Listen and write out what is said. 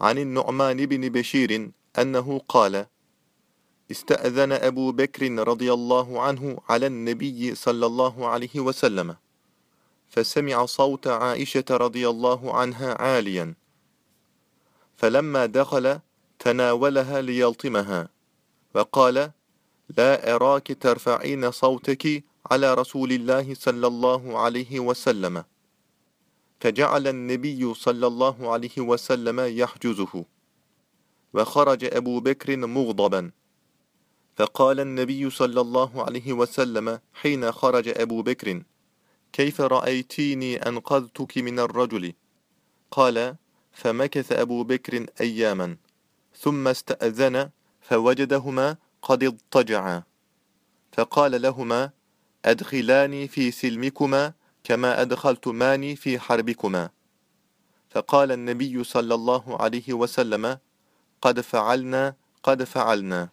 عن النعمان بن بشير أنه قال استأذن أبو بكر رضي الله عنه على النبي صلى الله عليه وسلم فسمع صوت عائشة رضي الله عنها عاليا فلما دخل تناولها ليلطمها وقال لا أراك ترفعين صوتك على رسول الله صلى الله عليه وسلم. فجعل النبي صلى الله عليه وسلم يحجزه وخرج أبو بكر مغضبا. فقال النبي صلى الله عليه وسلم حين خرج أبو بكر كيف رأيتيني أنقذتك من الرجل قال فمكث أبو بكر أياما ثم استأذن فوجدهما قد اضطجعا. فقال لهما أدخلاني في سلمكما كما أدخلتماني في حربكما. فقال النبي صلى الله عليه وسلم قد فعلنا قد فعلنا.